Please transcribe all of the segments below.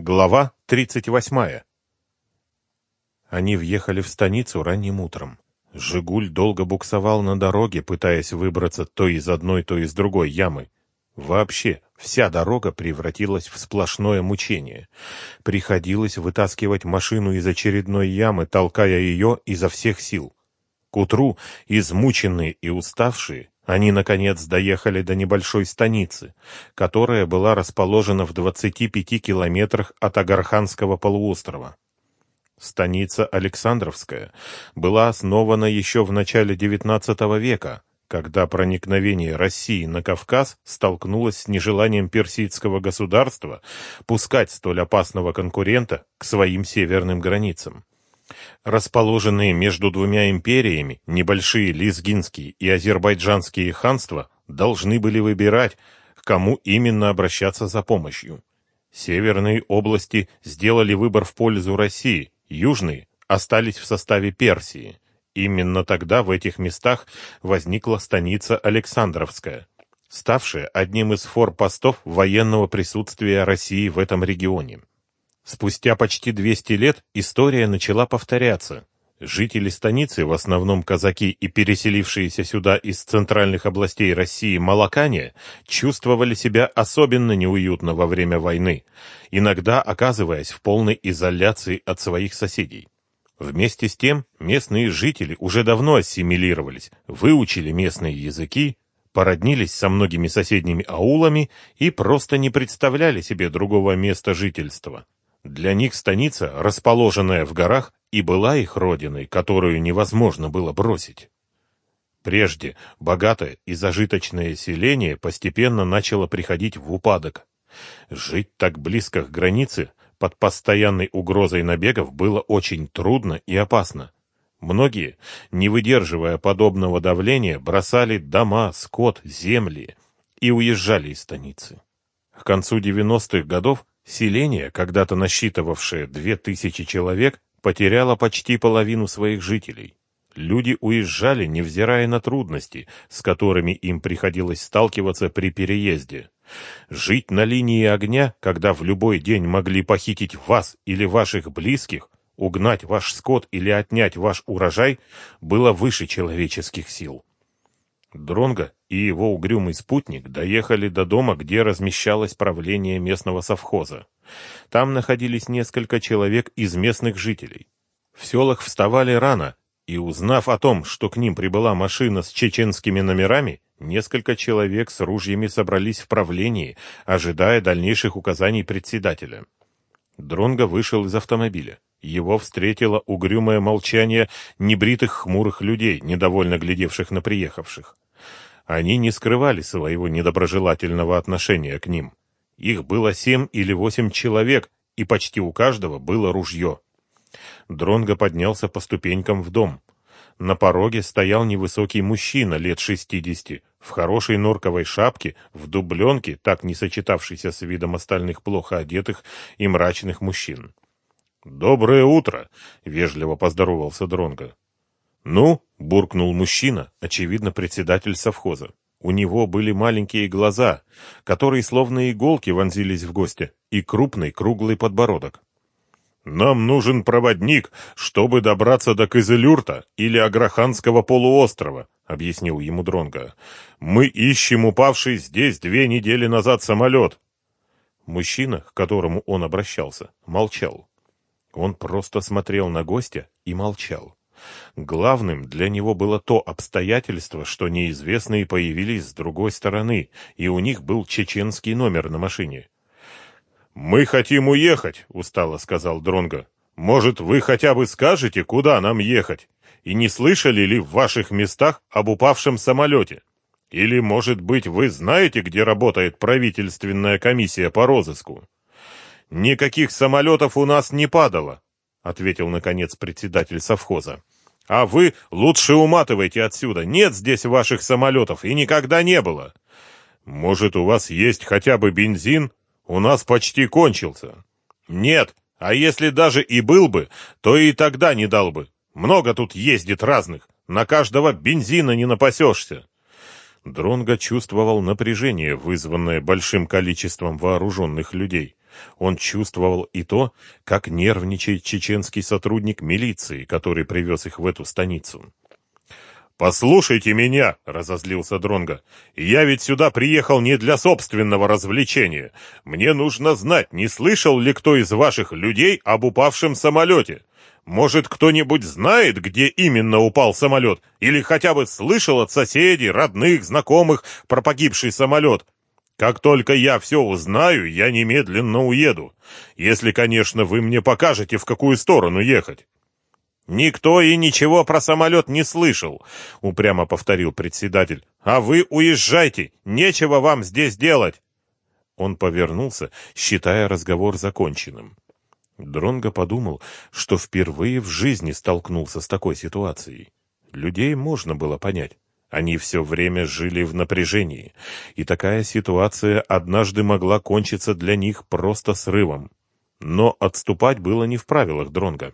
Глава 38. Они въехали в станицу ранним утром. «Жигуль» долго буксовал на дороге, пытаясь выбраться то из одной, то из другой ямы. Вообще, вся дорога превратилась в сплошное мучение. Приходилось вытаскивать машину из очередной ямы, толкая ее изо всех сил. К утру, измученные и уставшие, они, наконец, доехали до небольшой станицы, которая была расположена в 25 километрах от Агарханского полуострова. Станица Александровская была основана еще в начале XIX века, когда проникновение России на Кавказ столкнулось с нежеланием персидского государства пускать столь опасного конкурента к своим северным границам. Расположенные между двумя империями, небольшие лизгинские и азербайджанские ханства должны были выбирать, к кому именно обращаться за помощью. Северные области сделали выбор в пользу России, южные остались в составе Персии. Именно тогда в этих местах возникла станица Александровская, ставшая одним из форпостов военного присутствия России в этом регионе. Спустя почти 200 лет история начала повторяться. Жители станицы, в основном казаки и переселившиеся сюда из центральных областей России молокане, чувствовали себя особенно неуютно во время войны, иногда оказываясь в полной изоляции от своих соседей. Вместе с тем местные жители уже давно ассимилировались, выучили местные языки, породнились со многими соседними аулами и просто не представляли себе другого места жительства. Для них станица, расположенная в горах, и была их родиной, которую невозможно было бросить. Прежде богатое и зажиточное селение постепенно начало приходить в упадок. Жить так близко к границе под постоянной угрозой набегов было очень трудно и опасно. Многие, не выдерживая подобного давления, бросали дома, скот, земли и уезжали из станицы. К концу 90-х годов Селение, когда-то насчитывавшее две тысячи человек, потеряло почти половину своих жителей. Люди уезжали, невзирая на трудности, с которыми им приходилось сталкиваться при переезде. Жить на линии огня, когда в любой день могли похитить вас или ваших близких, угнать ваш скот или отнять ваш урожай, было выше человеческих сил. Дронго и его угрюмый спутник доехали до дома, где размещалось правление местного совхоза. Там находились несколько человек из местных жителей. В селах вставали рано, и узнав о том, что к ним прибыла машина с чеченскими номерами, несколько человек с ружьями собрались в правлении, ожидая дальнейших указаний председателя. Дронго вышел из автомобиля. Его встретило угрюмое молчание небритых хмурых людей, недовольно глядевших на приехавших. Они не скрывали своего недоброжелательного отношения к ним. Их было семь или восемь человек, и почти у каждого было ружье. Дронго поднялся по ступенькам в дом. На пороге стоял невысокий мужчина лет шестидесяти, в хорошей норковой шапке, в дубленке, так не сочетавшейся с видом остальных плохо одетых и мрачных мужчин. «Доброе утро!» — вежливо поздоровался Дронго. «Ну?» — буркнул мужчина, очевидно, председатель совхоза. У него были маленькие глаза, которые словно иголки вонзились в гостя, и крупный круглый подбородок. «Нам нужен проводник, чтобы добраться до Кызылюрта или Аграханского полуострова», — объяснил ему Дронго. «Мы ищем упавший здесь две недели назад самолет». Мужчина, к которому он обращался, молчал. Он просто смотрел на гостя и молчал. Главным для него было то обстоятельство, что неизвестные появились с другой стороны, и у них был чеченский номер на машине. «Мы хотим уехать», — устало сказал Дронго. «Может, вы хотя бы скажете, куда нам ехать? И не слышали ли в ваших местах об упавшем самолете? Или, может быть, вы знаете, где работает правительственная комиссия по розыску?» «Никаких самолетов у нас не падало», — ответил, наконец, председатель совхоза. «А вы лучше уматывайте отсюда. Нет здесь ваших самолетов и никогда не было. Может, у вас есть хотя бы бензин? У нас почти кончился». «Нет, а если даже и был бы, то и тогда не дал бы. Много тут ездит разных. На каждого бензина не напасешься». Дронго чувствовал напряжение, вызванное большим количеством вооруженных людей. Он чувствовал и то, как нервничает чеченский сотрудник милиции, который привез их в эту станицу. «Послушайте меня!» — разозлился Дронга. «Я ведь сюда приехал не для собственного развлечения. Мне нужно знать, не слышал ли кто из ваших людей об упавшем самолете. Может, кто-нибудь знает, где именно упал самолет? Или хотя бы слышал от соседей, родных, знакомых про погибший самолет? Как только я все узнаю, я немедленно уеду. Если, конечно, вы мне покажете, в какую сторону ехать». «Никто и ничего про самолет не слышал», — упрямо повторил председатель. «А вы уезжайте, нечего вам здесь делать». Он повернулся, считая разговор законченным. Дронго подумал, что впервые в жизни столкнулся с такой ситуацией. Людей можно было понять. Они все время жили в напряжении, и такая ситуация однажды могла кончиться для них просто срывом. Но отступать было не в правилах Дронга.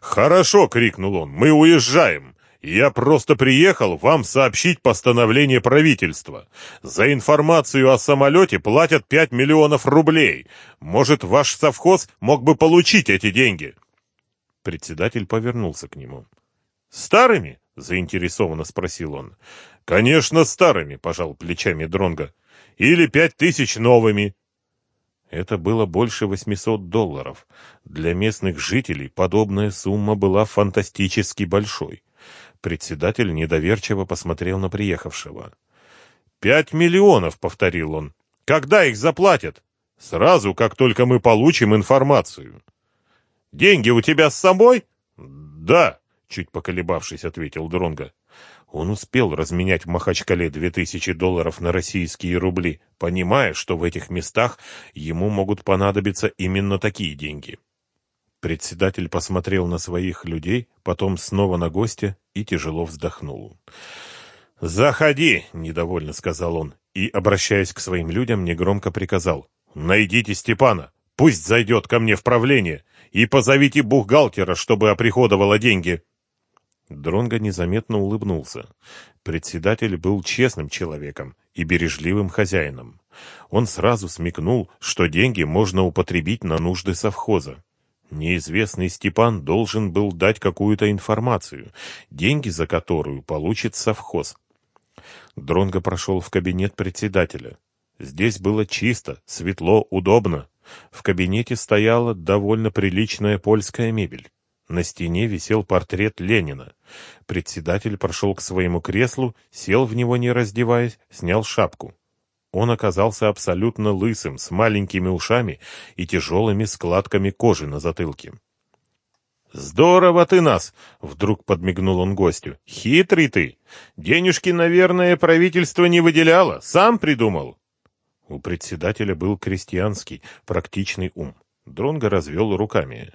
«Хорошо!» — крикнул он. «Мы уезжаем! Я просто приехал вам сообщить постановление правительства. За информацию о самолете платят 5 миллионов рублей. Может, ваш совхоз мог бы получить эти деньги?» Председатель повернулся к нему. «Старыми?» — заинтересованно спросил он. «Конечно, старыми», — пожал плечами Дронга. «Или пять тысяч новыми. Это было больше 800 долларов. Для местных жителей подобная сумма была фантастически большой. Председатель недоверчиво посмотрел на приехавшего. «Пять миллионов», — повторил он. «Когда их заплатят?» «Сразу, как только мы получим информацию». «Деньги у тебя с собой?» «Да», — чуть поколебавшись, ответил Дронга. Он успел разменять в Махачкале 2000 долларов на российские рубли, понимая, что в этих местах ему могут понадобиться именно такие деньги. Председатель посмотрел на своих людей, потом снова на гостя и тяжело вздохнул. «Заходи!» — недовольно сказал он, и, обращаясь к своим людям, негромко приказал. «Найдите Степана, пусть зайдет ко мне в правление, и позовите бухгалтера, чтобы оприходовала деньги». Дронго незаметно улыбнулся. Председатель был честным человеком и бережливым хозяином. Он сразу смекнул, что деньги можно употребить на нужды совхоза. Неизвестный Степан должен был дать какую-то информацию, деньги за которую получит совхоз. Дронго прошел в кабинет председателя. Здесь было чисто, светло, удобно. В кабинете стояла довольно приличная польская мебель. На стене висел портрет Ленина. Председатель прошел к своему креслу, сел в него не раздеваясь, снял шапку. Он оказался абсолютно лысым, с маленькими ушами и тяжелыми складками кожи на затылке. «Здорово ты нас!» — вдруг подмигнул он гостю. «Хитрый ты! Денежки, наверное, правительство не выделяло, сам придумал!» У председателя был крестьянский, практичный ум. Дронго развел руками.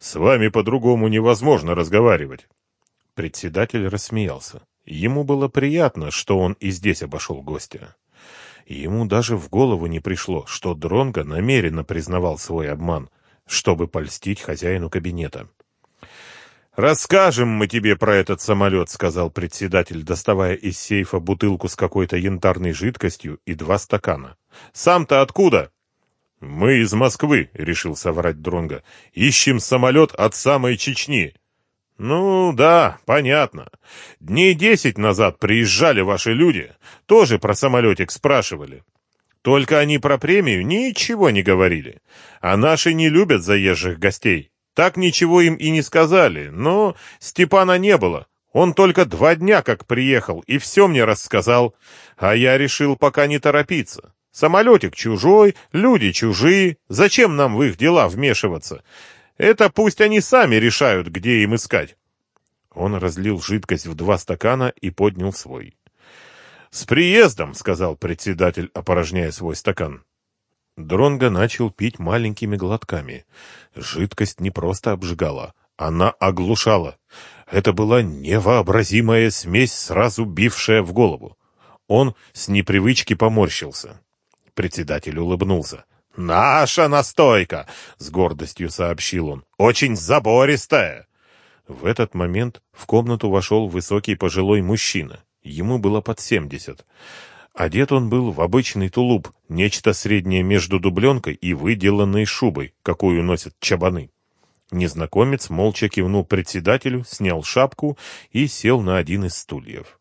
С вами по-другому невозможно разговаривать. Председатель рассмеялся. Ему было приятно, что он и здесь обошел гостя. Ему даже в голову не пришло, что Дронго намеренно признавал свой обман, чтобы польстить хозяину кабинета. «Расскажем мы тебе про этот самолет», — сказал председатель, доставая из сейфа бутылку с какой-то янтарной жидкостью и два стакана. «Сам-то откуда?» «Мы из Москвы», — решил соврать Дронга. «Ищем самолет от самой Чечни». «Ну, да, понятно. Дней десять назад приезжали ваши люди, тоже про самолетик спрашивали. Только они про премию ничего не говорили. А наши не любят заезжих гостей. Так ничего им и не сказали, но Степана не было. Он только два дня как приехал и все мне рассказал, а я решил пока не торопиться. Самолетик чужой, люди чужие. Зачем нам в их дела вмешиваться? Это пусть они сами решают, где им искать. Он разлил жидкость в два стакана и поднял свой. «С приездом!» — сказал председатель, опорожняя свой стакан. Дронго начал пить маленькими глотками. Жидкость не просто обжигала, она оглушала. Это была невообразимая смесь, сразу бившая в голову. Он с непривычки поморщился. Председатель улыбнулся. «Наша настойка!» — с гордостью сообщил он. «Очень забористая!» В этот момент в комнату вошел высокий пожилой мужчина. Ему было под семьдесят. Одет он был в обычный тулуп, нечто среднее между дубленкой и выделанной шубой, какую носят чабаны. Незнакомец молча кивнул председателю, снял шапку и сел на один из стульев.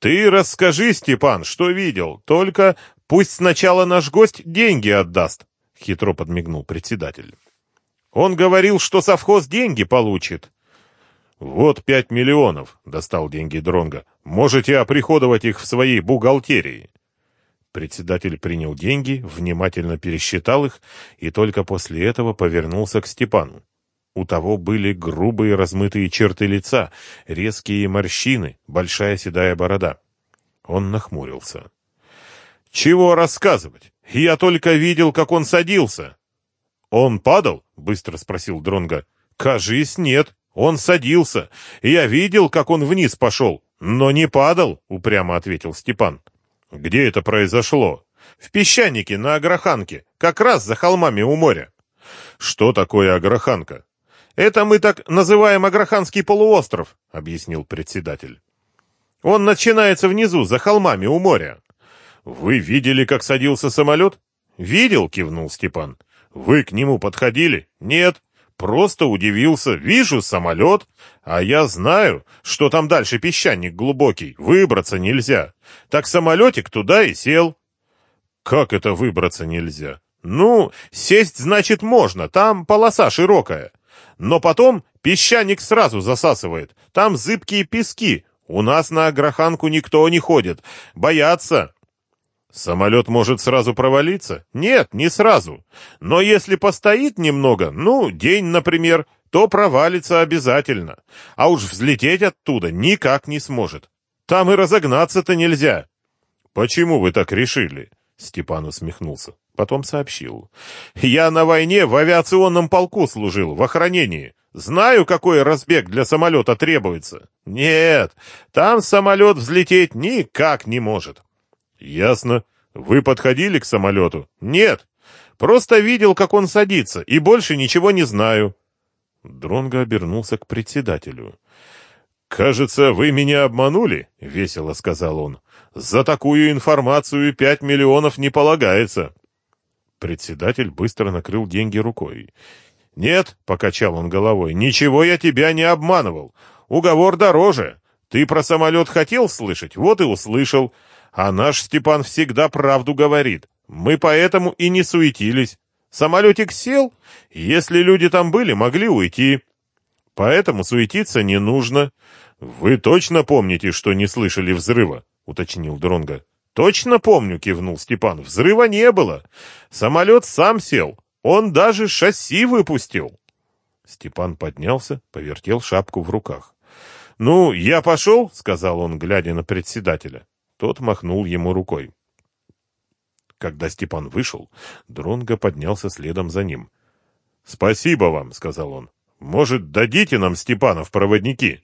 «Ты расскажи, Степан, что видел, только пусть сначала наш гость деньги отдаст», — хитро подмигнул председатель. «Он говорил, что совхоз деньги получит». «Вот пять миллионов», — достал деньги Дронга. «Можете оприходовать их в своей бухгалтерии». Председатель принял деньги, внимательно пересчитал их и только после этого повернулся к Степану. У того были грубые размытые черты лица, резкие морщины, большая седая борода. Он нахмурился. «Чего рассказывать? Я только видел, как он садился». «Он падал?» — быстро спросил Дронга. «Кажись, нет. Он садился. Я видел, как он вниз пошел, но не падал», — упрямо ответил Степан. «Где это произошло?» «В песчанике на Аграханке, как раз за холмами у моря». «Что такое Аграханка?» «Это мы так называем Аграханский полуостров», — объяснил председатель. «Он начинается внизу, за холмами у моря». «Вы видели, как садился самолет?» «Видел», — кивнул Степан. «Вы к нему подходили?» «Нет». Просто удивился. Вижу самолет, а я знаю, что там дальше песчаник глубокий. Выбраться нельзя. Так самолетик туда и сел. Как это выбраться нельзя? Ну, сесть, значит, можно. Там полоса широкая. Но потом песчаник сразу засасывает. Там зыбкие пески. У нас на Аграханку никто не ходит. Боятся. Самолет может сразу провалиться? Нет, не сразу. Но если постоит немного, ну, день, например, то провалится обязательно. А уж взлететь оттуда никак не сможет. Там и разогнаться-то нельзя. Почему вы так решили? Степан усмехнулся. Потом сообщил. «Я на войне в авиационном полку служил, в охранении. Знаю, какой разбег для самолета требуется. Нет, там самолет взлететь никак не может». «Ясно. Вы подходили к самолету?» «Нет. Просто видел, как он садится, и больше ничего не знаю». Дронго обернулся к председателю. «Кажется, вы меня обманули», — весело сказал он. «За такую информацию пять миллионов не полагается». Председатель быстро накрыл деньги рукой. «Нет», — покачал он головой, — «ничего я тебя не обманывал. Уговор дороже. Ты про самолет хотел слышать, вот и услышал. А наш Степан всегда правду говорит. Мы поэтому и не суетились. Самолетик сел, если люди там были, могли уйти. Поэтому суетиться не нужно. Вы точно помните, что не слышали взрыва?» — уточнил Дронга. «Точно помню», — кивнул Степан. «Взрыва не было. Самолет сам сел. Он даже шасси выпустил». Степан поднялся, повертел шапку в руках. «Ну, я пошел», — сказал он, глядя на председателя. Тот махнул ему рукой. Когда Степан вышел, Дронго поднялся следом за ним. «Спасибо вам», — сказал он. «Может, дадите нам Степана в проводники?»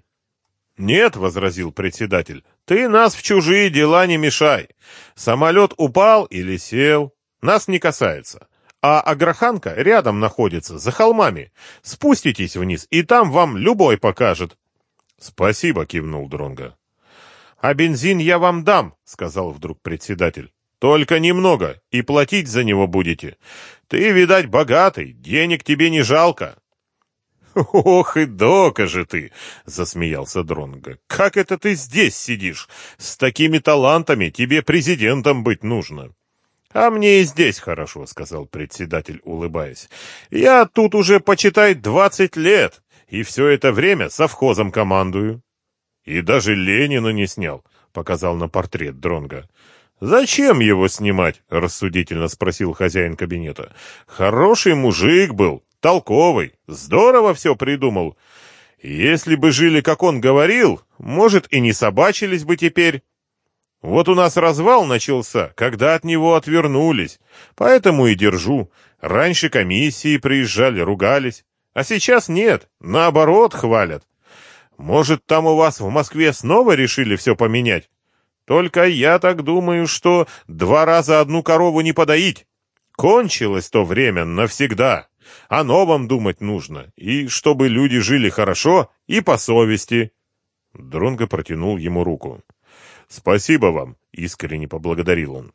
«Нет», — возразил председатель, — «ты нас в чужие дела не мешай. Самолет упал или сел, нас не касается. А Аграханка рядом находится, за холмами. Спуститесь вниз, и там вам любой покажет». «Спасибо», — кивнул Дронга. «А бензин я вам дам», — сказал вдруг председатель. «Только немного, и платить за него будете. Ты, видать, богатый, денег тебе не жалко». «Ох и дока же ты!» — засмеялся Дронго. «Как это ты здесь сидишь? С такими талантами тебе президентом быть нужно». «А мне и здесь хорошо», — сказал председатель, улыбаясь. «Я тут уже, почитай, двадцать лет, и все это время совхозом командую». «И даже Ленина не снял», — показал на портрет Дронга. «Зачем его снимать?» — рассудительно спросил хозяин кабинета. «Хороший мужик был, толковый, здорово все придумал. Если бы жили, как он говорил, может, и не собачились бы теперь. Вот у нас развал начался, когда от него отвернулись, поэтому и держу. Раньше комиссии приезжали, ругались, а сейчас нет, наоборот, хвалят. Может, там у вас в Москве снова решили все поменять? Только я так думаю, что два раза одну корову не подоить. Кончилось то время навсегда. О новом думать нужно, и чтобы люди жили хорошо и по совести. Дронго протянул ему руку. «Спасибо вам!» — искренне поблагодарил он.